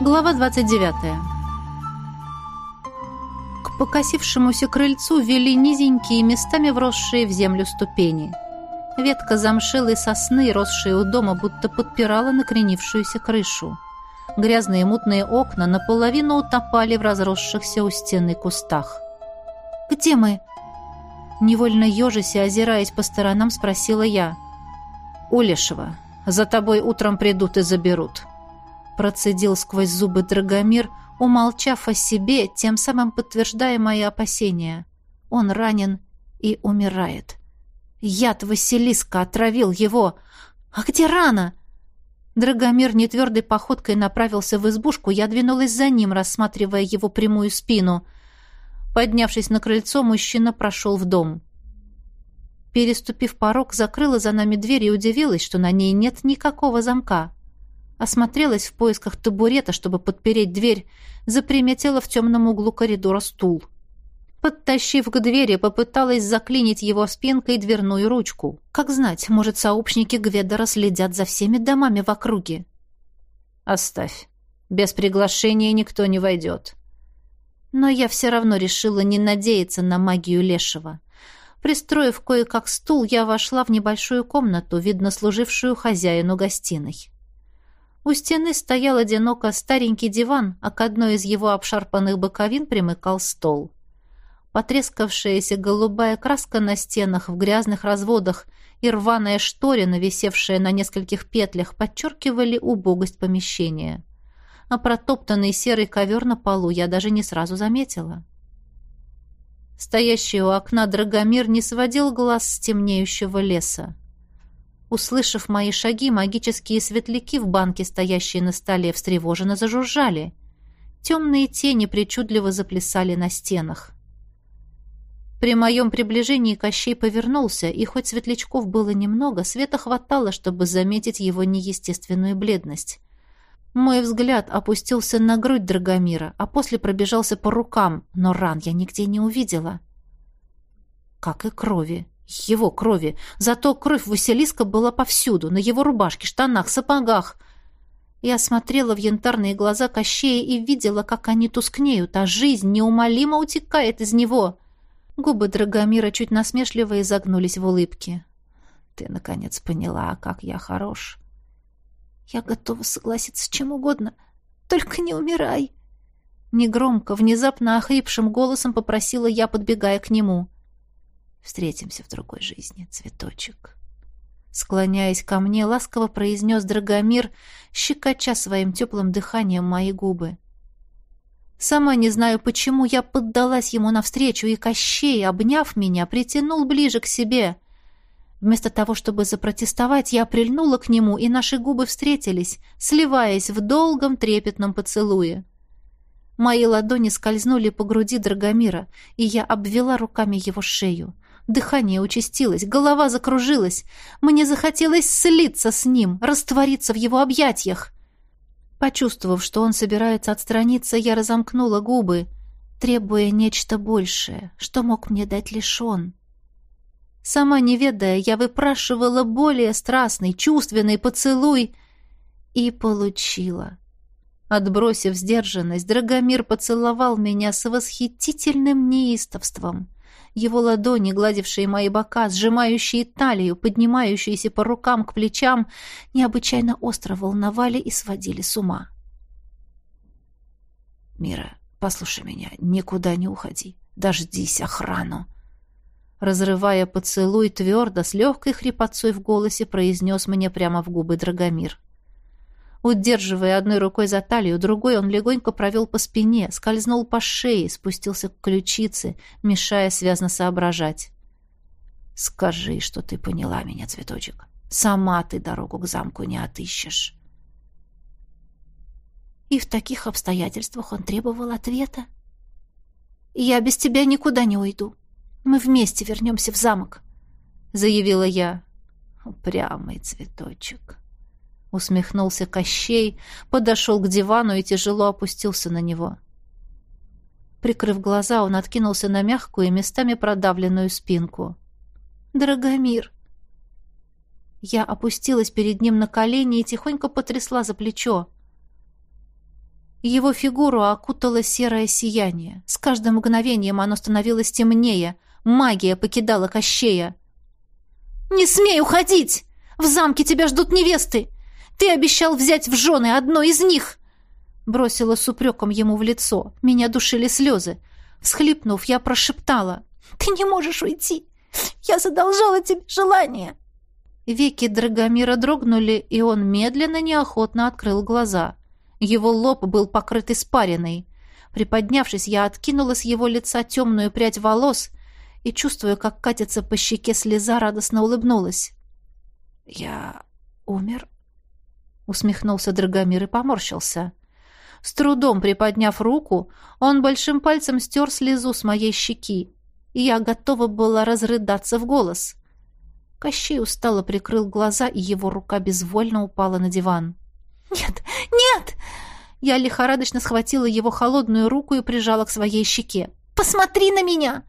Глава 29. К покосившемуся крыльцу вели низенькие, местами вросшие в землю ступени. Ветка замшелой сосны, росшая у дома, будто подпирала накренившуюся крышу. Грязные мутные окна наполовину утопали в разросшихся у стены кустах. «Где мы?» Невольно ежися, озираясь по сторонам, спросила я. «Улешева, за тобой утром придут и заберут», процедил сквозь зубы Драгомир, умолчав о себе, тем самым подтверждая мои опасения. Он ранен и умирает. Яд Василиска отравил его. А где рана? Драгомир нетвердой походкой направился в избушку, я двинулась за ним, рассматривая его прямую спину. Поднявшись на крыльцо, мужчина прошел в дом. Переступив порог, закрыла за нами дверь и удивилась, что на ней нет никакого замка. Осмотрелась в поисках табурета, чтобы подпереть дверь, заприметила в темном углу коридора стул. Подтащив к двери, попыталась заклинить его спинкой дверную ручку. Как знать, может, сообщники Гведора следят за всеми домами в округе. «Оставь. Без приглашения никто не войдет». Но я все равно решила не надеяться на магию Лешего. Пристроив кое-как стул, я вошла в небольшую комнату, видно служившую хозяину гостиной. У стены стоял одиноко старенький диван, а к одной из его обшарпанных боковин примыкал стол. Потрескавшаяся голубая краска на стенах в грязных разводах и рваная шторина, висевшая на нескольких петлях, подчеркивали убогость помещения. А протоптанный серый ковер на полу я даже не сразу заметила. Стоящий у окна Драгомир не сводил глаз с темнеющего леса. Услышав мои шаги, магические светляки в банке, стоящие на столе, встревоженно зажужжали. Темные тени причудливо заплясали на стенах. При моем приближении Кощей повернулся, и хоть светлячков было немного, света хватало, чтобы заметить его неестественную бледность. Мой взгляд опустился на грудь Драгомира, а после пробежался по рукам, но ран я нигде не увидела. Как и крови. Его крови. Зато кровь Василиска была повсюду, на его рубашке, штанах, сапогах. Я смотрела в янтарные глаза Кощея и видела, как они тускнеют, а жизнь неумолимо утекает из него. Губы Драгомира чуть насмешливо изогнулись в улыбке. «Ты, наконец, поняла, как я хорош». «Я готова согласиться с чем угодно, только не умирай». Негромко, внезапно охрипшим голосом попросила я, подбегая к нему. Встретимся в другой жизни, цветочек. Склоняясь ко мне, ласково произнес Драгомир, щекоча своим теплым дыханием мои губы. Сама не знаю, почему я поддалась ему навстречу, и Кощей, обняв меня, притянул ближе к себе. Вместо того, чтобы запротестовать, я прильнула к нему, и наши губы встретились, сливаясь в долгом трепетном поцелуе. Мои ладони скользнули по груди Драгомира, и я обвела руками его шею. Дыхание участилось, голова закружилась. Мне захотелось слиться с ним, раствориться в его объятиях. Почувствовав, что он собирается отстраниться, я разомкнула губы, требуя нечто большее, что мог мне дать лишь он. Сама не ведая, я выпрашивала более страстный, чувственный поцелуй и получила. Отбросив сдержанность, Драгомир поцеловал меня с восхитительным неистовством. Его ладони, гладившие мои бока, сжимающие талию, поднимающиеся по рукам к плечам, необычайно остро волновали и сводили с ума. «Мира, послушай меня, никуда не уходи. Дождись охрану!» Разрывая поцелуй твердо, с легкой хрипотцой в голосе, произнес мне прямо в губы Драгомир. Удерживая одной рукой за талию, другой он легонько провел по спине, скользнул по шее, спустился к ключице, мешая связно соображать. «Скажи, что ты поняла меня, цветочек. Сама ты дорогу к замку не отыщешь». И в таких обстоятельствах он требовал ответа. «Я без тебя никуда не уйду. Мы вместе вернемся в замок», — заявила я. «Упрямый цветочек», усмехнулся Кощей, подошел к дивану и тяжело опустился на него. Прикрыв глаза, он откинулся на мягкую, местами продавленную спинку. «Драгомир!» Я опустилась перед ним на колени и тихонько потрясла за плечо. Его фигуру окутало серое сияние. С каждым мгновением оно становилось темнее. Магия покидала Кощея. «Не смей уходить! В замке тебя ждут невесты! Ты обещал взять в жены одну из них!» Бросила с упреком ему в лицо. Меня душили слезы. Всхлипнув, я прошептала. «Ты не можешь уйти! Я задолжала тебе желание!» Веки Драгомира дрогнули, и он медленно, неохотно открыл глаза. Его лоб был покрыт испариной. Приподнявшись, я откинула с его лица темную прядь волос и, чувствуя, как катится по щеке слеза, радостно улыбнулась. «Я умер?» — усмехнулся Драгомир и поморщился. С трудом приподняв руку, он большим пальцем стер слезу с моей щеки, и я готова была разрыдаться в голос. Кощей устало прикрыл глаза, и его рука безвольно упала на диван. «Нет, нет!» Я лихорадочно схватила его холодную руку и прижала к своей щеке. «Посмотри на меня!»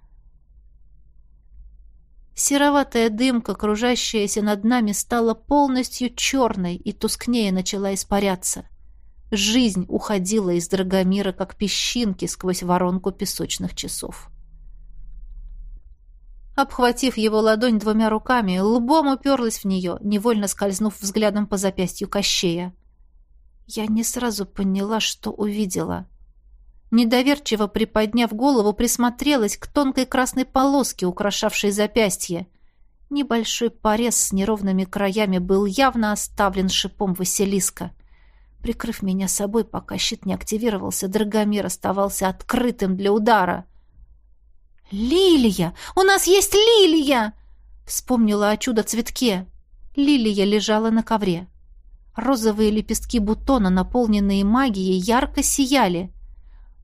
Сероватая дымка, кружащаяся над нами, стала полностью черной и тускнее начала испаряться. Жизнь уходила из Драгомира, как песчинки сквозь воронку песочных часов. Обхватив его ладонь двумя руками, лбом уперлась в нее, невольно скользнув взглядом по запястью Кощея. Я не сразу поняла, что увидела. Недоверчиво приподняв голову, присмотрелась к тонкой красной полоске, украшавшей запястье. Небольшой порез с неровными краями был явно оставлен шипом Василиска — Прикрыв меня собой, пока щит не активировался, Драгомир оставался открытым для удара. «Лилия! У нас есть лилия!» Вспомнила о чудо-цветке. Лилия лежала на ковре. Розовые лепестки бутона, наполненные магией, ярко сияли.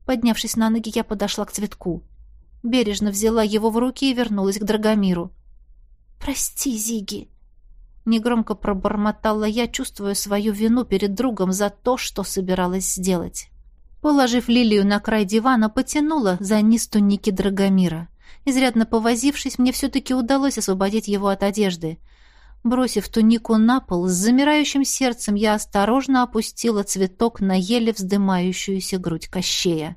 Поднявшись на ноги, я подошла к цветку. Бережно взяла его в руки и вернулась к Драгомиру. «Прости, Зиги!» Негромко пробормотала я, чувствуя свою вину перед другом за то, что собиралась сделать. Положив лилию на край дивана, потянула за низ туники Драгомира. Изрядно повозившись, мне все-таки удалось освободить его от одежды. Бросив тунику на пол, с замирающим сердцем я осторожно опустила цветок на еле вздымающуюся грудь Кощея.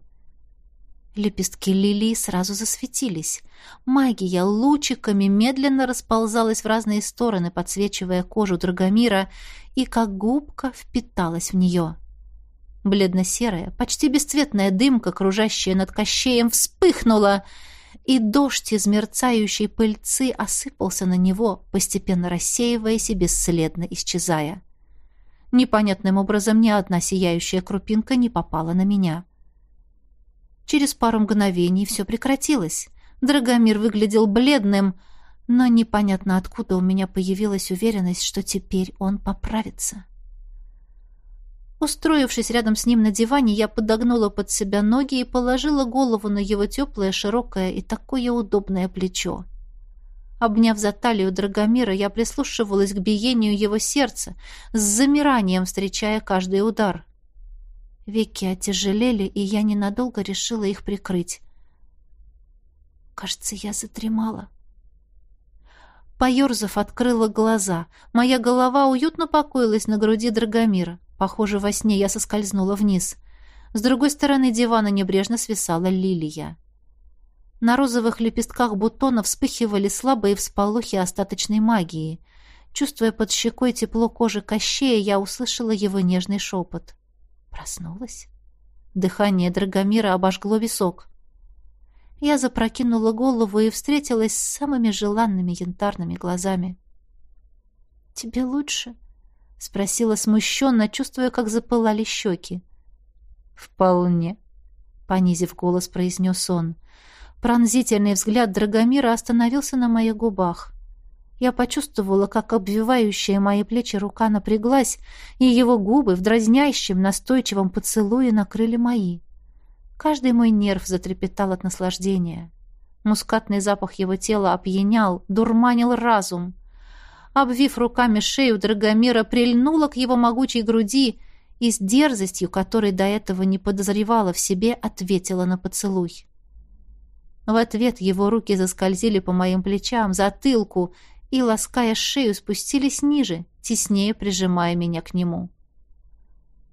Лепестки лилии сразу засветились. Магия лучиками медленно расползалась в разные стороны, подсвечивая кожу Драгомира, и как губка впиталась в нее. Бледно-серая, почти бесцветная дымка, кружащая над кощеем, вспыхнула, и дождь из мерцающей пыльцы осыпался на него, постепенно рассеиваясь и бесследно исчезая. Непонятным образом ни одна сияющая крупинка не попала на меня. — Через пару мгновений все прекратилось. Драгомир выглядел бледным, но непонятно откуда у меня появилась уверенность, что теперь он поправится. Устроившись рядом с ним на диване, я подогнула под себя ноги и положила голову на его теплое, широкое и такое удобное плечо. Обняв за талию Драгомира, я прислушивалась к биению его сердца, с замиранием встречая каждый удар. Веки отяжелели, и я ненадолго решила их прикрыть. Кажется, я затремала. Поерзав, открыла глаза. Моя голова уютно покоилась на груди Драгомира. Похоже, во сне я соскользнула вниз. С другой стороны дивана небрежно свисала лилия. На розовых лепестках бутона вспыхивали слабые всполохи остаточной магии. Чувствуя под щекой тепло кожи Кощея, я услышала его нежный шепот. Проснулась. Дыхание Драгомира обожгло висок. Я запрокинула голову и встретилась с самыми желанными янтарными глазами. «Тебе лучше?» — спросила смущенно, чувствуя, как запылали щеки. «Вполне», — понизив голос, произнес он. Пронзительный взгляд Драгомира остановился на моих губах. Я почувствовала, как обвивающая мои плечи рука напряглась, и его губы в дразнящем, настойчивом поцелуе накрыли мои. Каждый мой нерв затрепетал от наслаждения. Мускатный запах его тела опьянял, дурманил разум. Обвив руками шею Драгомира, прильнула к его могучей груди и с дерзостью, которой до этого не подозревала в себе, ответила на поцелуй. В ответ его руки заскользили по моим плечам, затылку, и, лаская шею, спустились ниже, теснее прижимая меня к нему.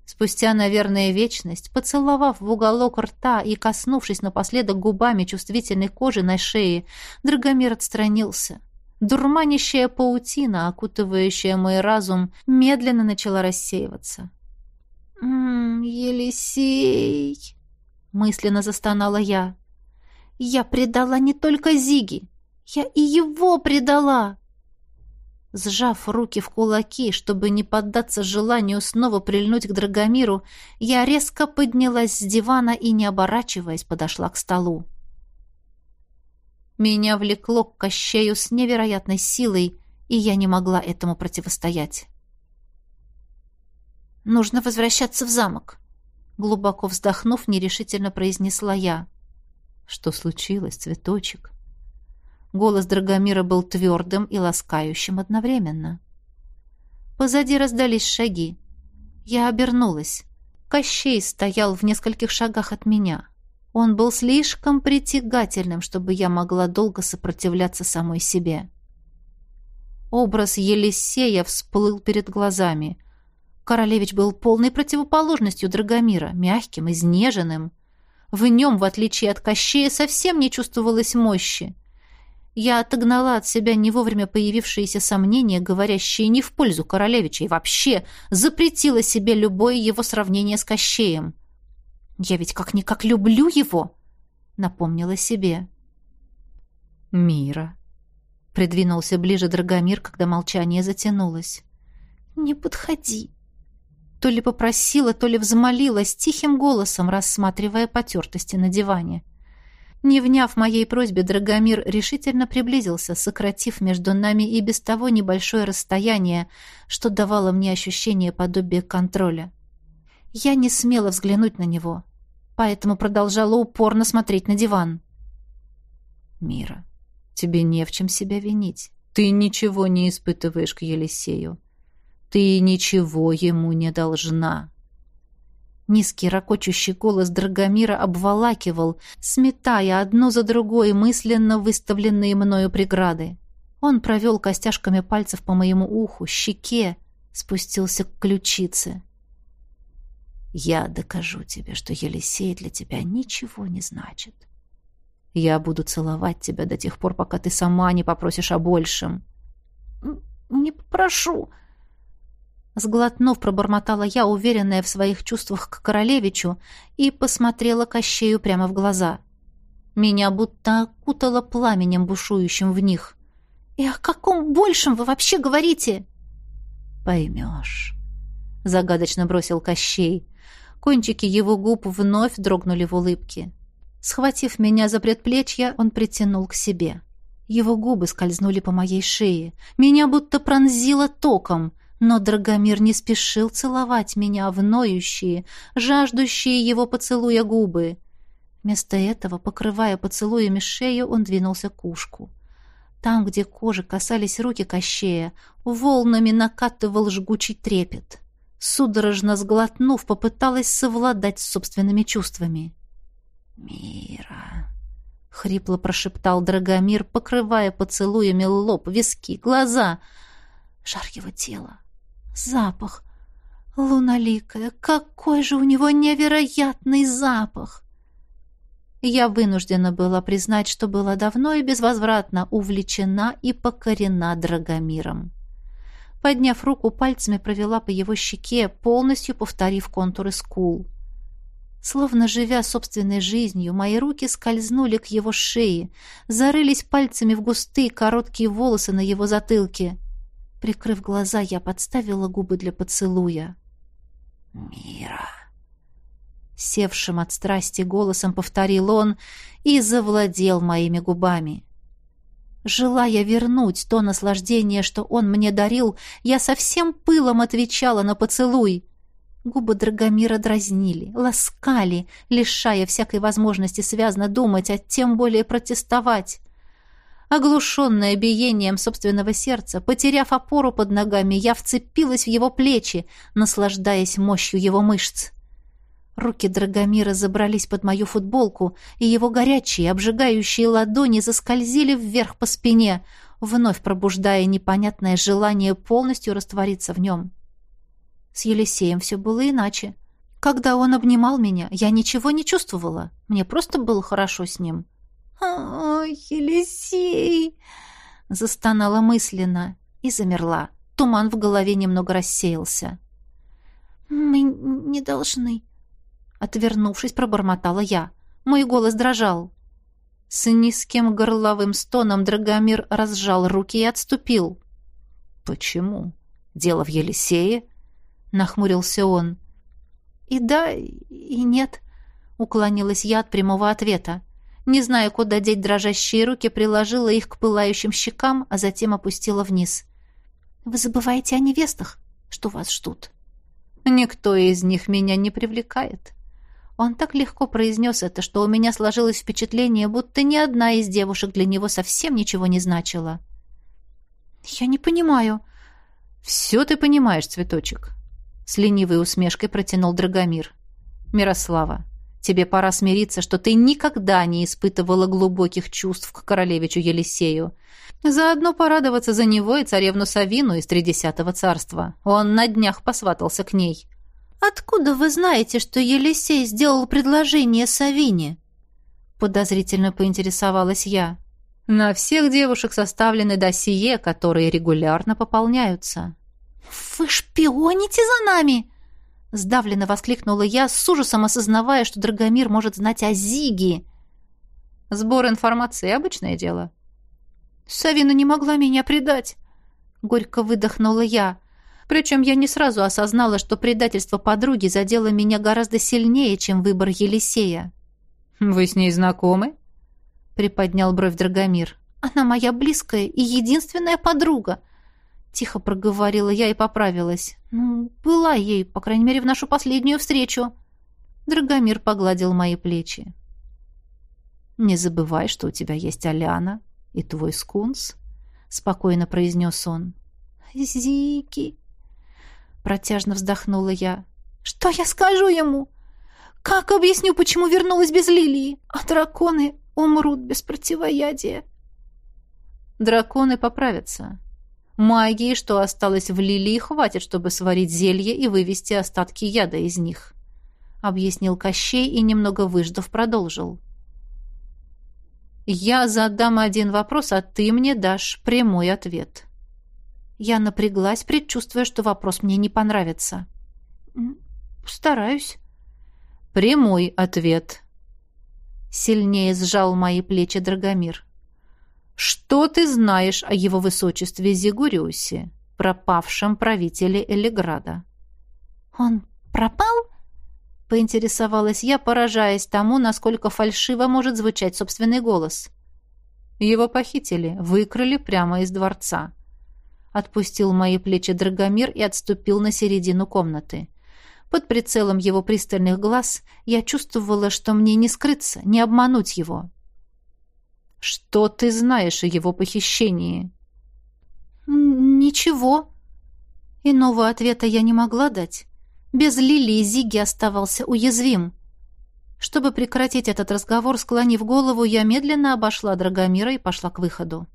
Спустя, наверное, вечность, поцеловав в уголок рта и коснувшись напоследок губами чувствительной кожи на шее, Драгомир отстранился. Дурманящая паутина, окутывающая мой разум, медленно начала рассеиваться. «М -м, «Елисей!» — мысленно застонала я. «Я предала не только Зиги, я и его предала!» Сжав руки в кулаки, чтобы не поддаться желанию снова прильнуть к Драгомиру, я резко поднялась с дивана и, не оборачиваясь, подошла к столу. Меня влекло к кощею с невероятной силой, и я не могла этому противостоять. «Нужно возвращаться в замок», — глубоко вздохнув, нерешительно произнесла я. «Что случилось, цветочек?» Голос Драгомира был твердым и ласкающим одновременно. Позади раздались шаги. Я обернулась. Кощей стоял в нескольких шагах от меня. Он был слишком притягательным, чтобы я могла долго сопротивляться самой себе. Образ Елисея всплыл перед глазами. Королевич был полной противоположностью Драгомира, мягким, изнеженным. В нем, в отличие от Кощея, совсем не чувствовалось мощи. Я отогнала от себя не вовремя появившиеся сомнения, говорящие не в пользу королевича, и вообще запретила себе любое его сравнение с Кощеем. Я ведь как-никак люблю его, напомнила себе. Мира. Придвинулся ближе Драгомир, когда молчание затянулось. Не подходи. То ли попросила, то ли взмолилась тихим голосом, рассматривая потертости на диване. Не вняв моей просьбе, Драгомир решительно приблизился, сократив между нами и без того небольшое расстояние, что давало мне ощущение подобия контроля. Я не смела взглянуть на него, поэтому продолжала упорно смотреть на диван. «Мира, тебе не в чем себя винить. Ты ничего не испытываешь к Елисею. Ты ничего ему не должна». Низкий ракочущий голос Драгомира обволакивал, сметая одну за другой мысленно выставленные мною преграды. Он провел костяшками пальцев по моему уху, щеке, спустился к ключице. «Я докажу тебе, что Елисей для тебя ничего не значит. Я буду целовать тебя до тех пор, пока ты сама не попросишь о большем». «Не попрошу», Сглотнув, пробормотала я, уверенная в своих чувствах к королевичу, и посмотрела Кощею прямо в глаза. Меня будто окутало пламенем, бушующим в них. «И о каком большем вы вообще говорите?» «Поймешь», — загадочно бросил Кощей. Кончики его губ вновь дрогнули в улыбке. Схватив меня за предплечье, он притянул к себе. Его губы скользнули по моей шее. Меня будто пронзило током — но Драгомир не спешил целовать меня в ноющие, жаждущие его поцелуя губы. Вместо этого, покрывая поцелуями шею, он двинулся к ушку. Там, где кожи касались руки Кощея, волнами накатывал жгучий трепет. Судорожно сглотнув, попыталась совладать с собственными чувствами. «Мира!» — хрипло прошептал Драгомир, покрывая поцелуями лоб, виски, глаза. Жар его тела, Запах. Луналикая, какой же у него невероятный запах! Я вынуждена была признать, что была давно и безвозвратно увлечена и покорена Драгомиром. Подняв руку, пальцами провела по его щеке, полностью повторив контуры скул. Словно живя собственной жизнью, мои руки скользнули к его шее, зарылись пальцами в густые короткие волосы на его затылке. Прикрыв глаза, я подставила губы для поцелуя. «Мира!» Севшим от страсти голосом повторил он и завладел моими губами. Желая вернуть то наслаждение, что он мне дарил, я со всем пылом отвечала на поцелуй. Губы Драгомира дразнили, ласкали, лишая всякой возможности связно думать, а тем более протестовать. Оглушенная биением собственного сердца, потеряв опору под ногами, я вцепилась в его плечи, наслаждаясь мощью его мышц. Руки Драгомира забрались под мою футболку, и его горячие, обжигающие ладони заскользили вверх по спине, вновь пробуждая непонятное желание полностью раствориться в нем. С Елисеем все было иначе. Когда он обнимал меня, я ничего не чувствовала. Мне просто было хорошо с ним. «О, Елисей!» Застонала мысленно и замерла. Туман в голове немного рассеялся. «Мы не должны...» Отвернувшись, пробормотала я. Мой голос дрожал. С низким горловым стоном Драгомир разжал руки и отступил. «Почему? Дело в Елисее?» — нахмурился он. «И да, и нет», — уклонилась я от прямого ответа. Не зная, куда деть дрожащие руки, приложила их к пылающим щекам, а затем опустила вниз. «Вы забываете о невестах, что вас ждут?» «Никто из них меня не привлекает». Он так легко произнес это, что у меня сложилось впечатление, будто ни одна из девушек для него совсем ничего не значила. «Я не понимаю». «Все ты понимаешь, цветочек», — с ленивой усмешкой протянул Драгомир. «Мирослава, тебе пора смириться, что ты никогда не испытывала глубоких чувств к королевичу Елисею. Заодно порадоваться за него и царевну Савину из Тридесятого царства. Он на днях посватался к ней». «Откуда вы знаете, что Елисей сделал предложение Савине?» Подозрительно поинтересовалась я. «На всех девушек составлены досье, которые регулярно пополняются». «Вы шпионите за нами?» Сдавленно воскликнула я, с ужасом осознавая, что Драгомир может знать о Зиге. «Сбор информации — обычное дело». «Савина не могла меня предать», — горько выдохнула я. Причем я не сразу осознала, что предательство подруги задело меня гораздо сильнее, чем выбор Елисея. «Вы с ней знакомы?» — приподнял бровь Драгомир. «Она моя близкая и единственная подруга», — тихо проговорила я и поправилась. «Ну, была ей, по крайней мере, в нашу последнюю встречу». Драгомир погладил мои плечи. «Не забывай, что у тебя есть Аляна и твой скунс», — спокойно произнес он. «Зики», Протяжно вздохнула я. «Что я скажу ему? Как объясню, почему вернулась без лилии? А драконы умрут без противоядия?» «Драконы поправятся. Магии, что осталось в лилии, хватит, чтобы сварить зелье и вывести остатки яда из них», — объяснил Кощей и, немного выждав, продолжил. «Я задам один вопрос, а ты мне дашь прямой ответ». Я напряглась, предчувствуя, что вопрос мне не понравится. «Стараюсь». «Прямой ответ». Сильнее сжал мои плечи Драгомир. «Что ты знаешь о его высочестве Зигуриусе, пропавшем правителе Элиграда?» «Он пропал?» — поинтересовалась я, поражаясь тому, насколько фальшиво может звучать собственный голос. Его похитили, выкрали прямо из дворца отпустил мои плечи Драгомир и отступил на середину комнаты. Под прицелом его пристальных глаз я чувствовала, что мне не скрыться, не обмануть его. «Что ты знаешь о его похищении?» «Ничего». Иного ответа я не могла дать. Без Лилии Зиги оставался уязвим. Чтобы прекратить этот разговор, склонив голову, я медленно обошла Драгомира и пошла к выходу.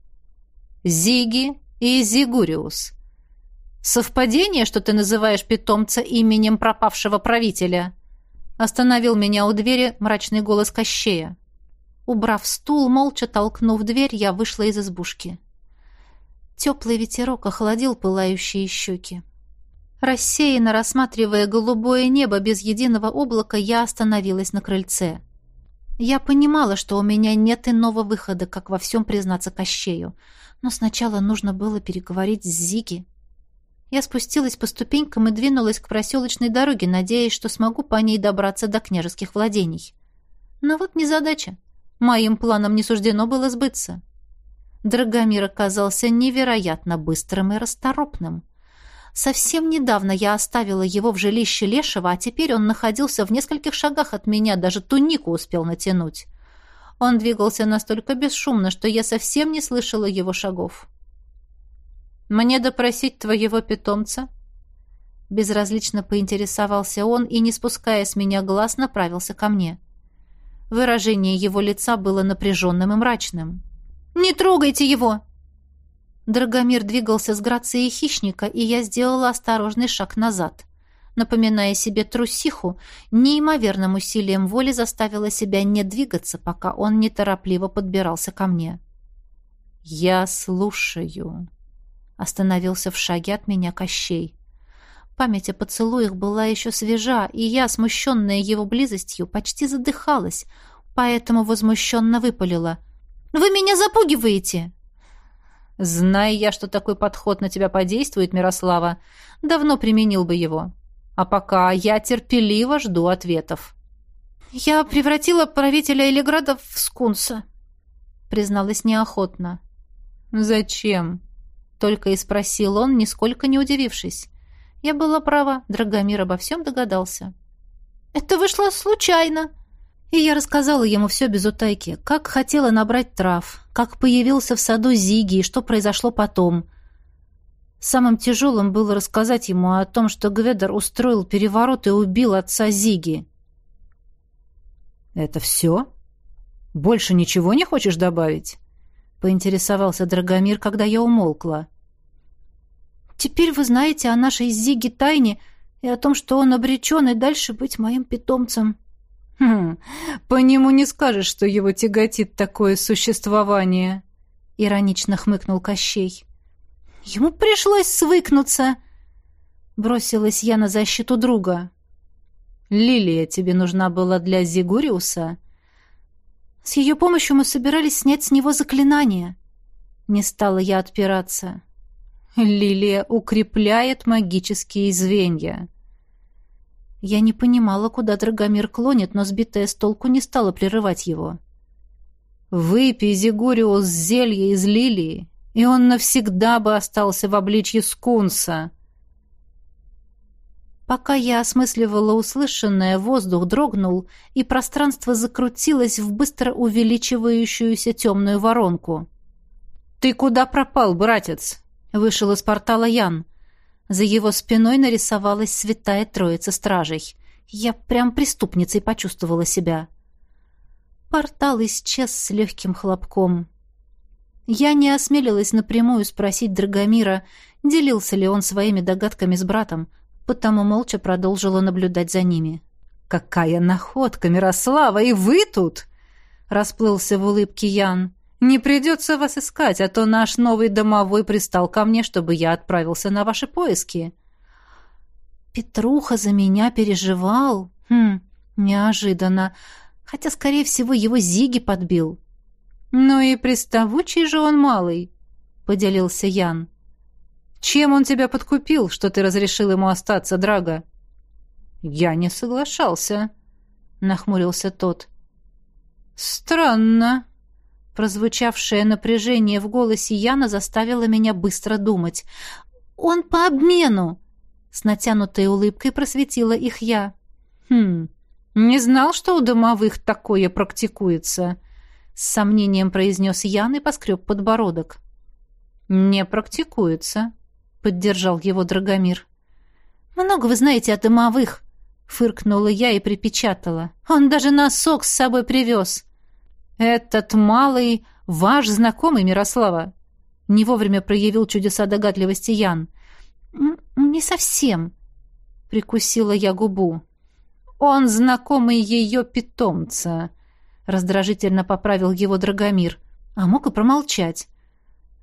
«Зиги и Зигуриус. Совпадение, что ты называешь питомца именем пропавшего правителя?» Остановил меня у двери мрачный голос Кощея. Убрав стул, молча толкнув дверь, я вышла из избушки. Теплый ветерок охладил пылающие щеки. Рассеянно рассматривая голубое небо без единого облака, я остановилась на крыльце. Я понимала, что у меня нет иного выхода, как во всем признаться Кощею но сначала нужно было переговорить с Зиги. Я спустилась по ступенькам и двинулась к проселочной дороге, надеясь, что смогу по ней добраться до княжеских владений. Но вот незадача. Моим планам не суждено было сбыться. Драгомир оказался невероятно быстрым и расторопным. Совсем недавно я оставила его в жилище Лешего, а теперь он находился в нескольких шагах от меня, даже тунику успел натянуть. Он двигался настолько бесшумно, что я совсем не слышала его шагов. «Мне допросить твоего питомца?» Безразлично поинтересовался он и, не спуская с меня глаз, направился ко мне. Выражение его лица было напряженным и мрачным. «Не трогайте его!» Драгомир двигался с грацией хищника, и я сделала осторожный шаг назад. напоминая себе трусиху, неимоверным усилием воли заставила себя не двигаться, пока он неторопливо подбирался ко мне. «Я слушаю», — остановился в шаге от меня Кощей. Память о поцелуях была еще свежа, и я, смущенная его близостью, почти задыхалась, поэтому возмущенно выпалила. «Вы меня запугиваете!» «Зная я, что такой подход на тебя подействует, Мирослава, давно применил бы его. А пока я терпеливо жду ответов». «Я превратила правителя Элиграда в скунса», — призналась неохотно. «Зачем?» — только и спросил он, нисколько не удивившись. Я была права, Драгомир обо всем догадался. «Это вышло случайно», и я рассказала ему все без утайки, как хотела набрать трав, как появился в саду Зиги и что произошло потом. Самым тяжелым было рассказать ему о том, что Гведер устроил переворот и убил отца Зиги. «Это все? Больше ничего не хочешь добавить?» — поинтересовался Драгомир, когда я умолкла. Теперь вы знаете о нашей Зиге тайне и о том, что он обречен и дальше быть моим питомцем». «Хм, по нему не скажешь, что его тяготит такое существование», — иронично хмыкнул Кощей. «Ему пришлось свыкнуться», — бросилась я на защиту друга. «Лилия тебе нужна была для Зигуриуса?» «С ее помощью мы собирались снять с него заклинание». Не стала я отпираться. Лилия укрепляет магические звенья. Я не понимала, куда Драгомир клонит, но сбитая с толку не стала прерывать его. Выпей Зигуриус зелье из лилии, и он навсегда бы остался в обличье скунса. Пока я осмысливала услышанное, воздух дрогнул, и пространство закрутилось в быстро увеличивающуюся темную воронку. «Ты куда пропал, братец?» Вышел из портала Ян. За его спиной нарисовалась святая троица стражей. Я прям преступницей почувствовала себя. Портал исчез с легким хлопком. Я не осмелилась напрямую спросить Драгомира, делился ли он своими догадками с братом, потому молча продолжила наблюдать за ними. «Какая находка, Мирослава, и вы тут!» Расплылся в улыбке Ян. Не придется вас искать, а то наш новый домовой пристал ко мне, чтобы я отправился на ваши поиски. Петруха за меня переживал. Хм, неожиданно. Хотя, скорее всего, его Зиги подбил. Ну и приставучий же он малый, поделился Ян. Чем он тебя подкупил, что ты разрешил ему остаться, Драга? Я не соглашался, нахмурился тот. Странно, Прозвучавшее напряжение в голосе Яна заставило меня быстро думать. «Он по обмену!» С натянутой улыбкой просветила их я. «Хм, не знал, что у домовых такое практикуется», — с сомнением произнес Ян и поскреб подбородок. «Не практикуется», — поддержал его Драгомир. «Много вы знаете о домовых», — фыркнула я и припечатала. «Он даже носок с собой привез». «Этот малый ваш знакомый, Мирослава?» Не вовремя проявил чудеса догадливости Ян. «Не совсем», — прикусила я губу. «Он знакомый ее питомца», — раздражительно поправил его Драгомир. А мог и промолчать.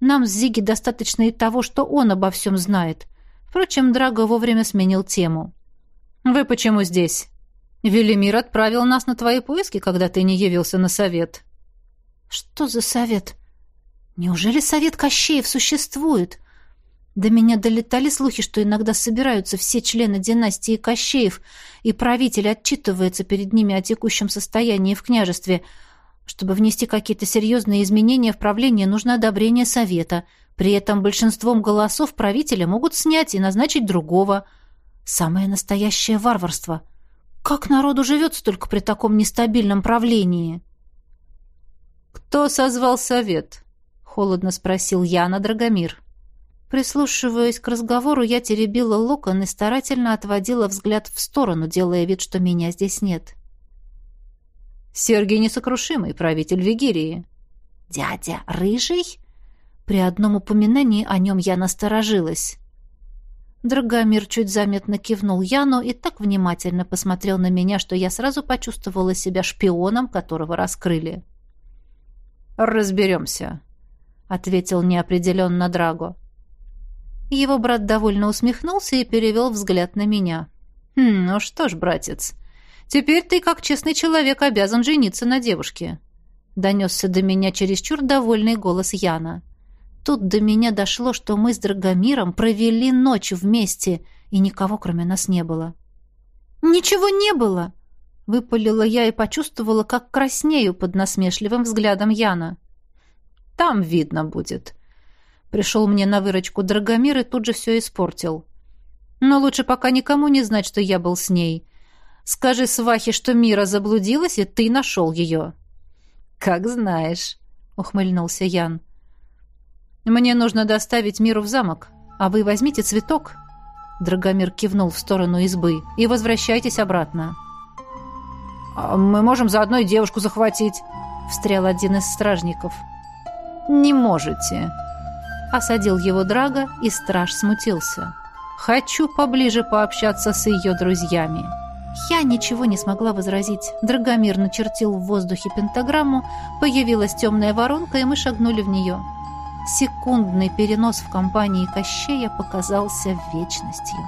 «Нам с Зиги достаточно и того, что он обо всем знает». Впрочем, Драго вовремя сменил тему. «Вы почему здесь?» Велимир отправил нас на твои поиски, когда ты не явился на совет. Что за совет? Неужели совет Кощеев существует? До меня долетали слухи, что иногда собираются все члены династии Кощеев, и правитель отчитывается перед ними о текущем состоянии в княжестве. Чтобы внести какие-то серьезные изменения в правление, нужно одобрение совета. При этом большинством голосов правителя могут снять и назначить другого. Самое настоящее варварство — как народу живется только при таком нестабильном правлении? «Кто созвал совет?» — холодно спросил Яна Драгомир. Прислушиваясь к разговору, я теребила локон и старательно отводила взгляд в сторону, делая вид, что меня здесь нет. «Сергий Несокрушимый, правитель Вигирии». «Дядя Рыжий?» При одном упоминании о нем я насторожилась. Драгомир чуть заметно кивнул Яну и так внимательно посмотрел на меня, что я сразу почувствовала себя шпионом, которого раскрыли. «Разберемся», — ответил неопределенно Драго. Его брат довольно усмехнулся и перевел взгляд на меня. «Хм, ну что ж, братец, теперь ты, как честный человек, обязан жениться на девушке», — донесся до меня чересчур довольный голос Яна. Тут до меня дошло, что мы с Драгомиром провели ночь вместе, и никого кроме нас не было. «Ничего не было!» — выпалила я и почувствовала, как краснею под насмешливым взглядом Яна. «Там видно будет», Пришел мне на выручку Драгомир и тут же все испортил. Но лучше пока никому не знать, что я был с ней. Скажи свахе, что Мира заблудилась, и ты нашел ее». «Как знаешь», — ухмыльнулся Ян. «Мне нужно доставить Миру в замок, а вы возьмите цветок». Драгомир кивнул в сторону избы. «И возвращайтесь обратно». «А «Мы можем заодно и девушку захватить», — встрял один из стражников. «Не можете», Осадил его Драго, и страж смутился. «Хочу поближе пообщаться с ее друзьями». Я ничего не смогла возразить. Драгомир начертил в воздухе пентаграмму, появилась темная воронка, и мы шагнули в нее. Секундный перенос в компании Кощея показался вечностью.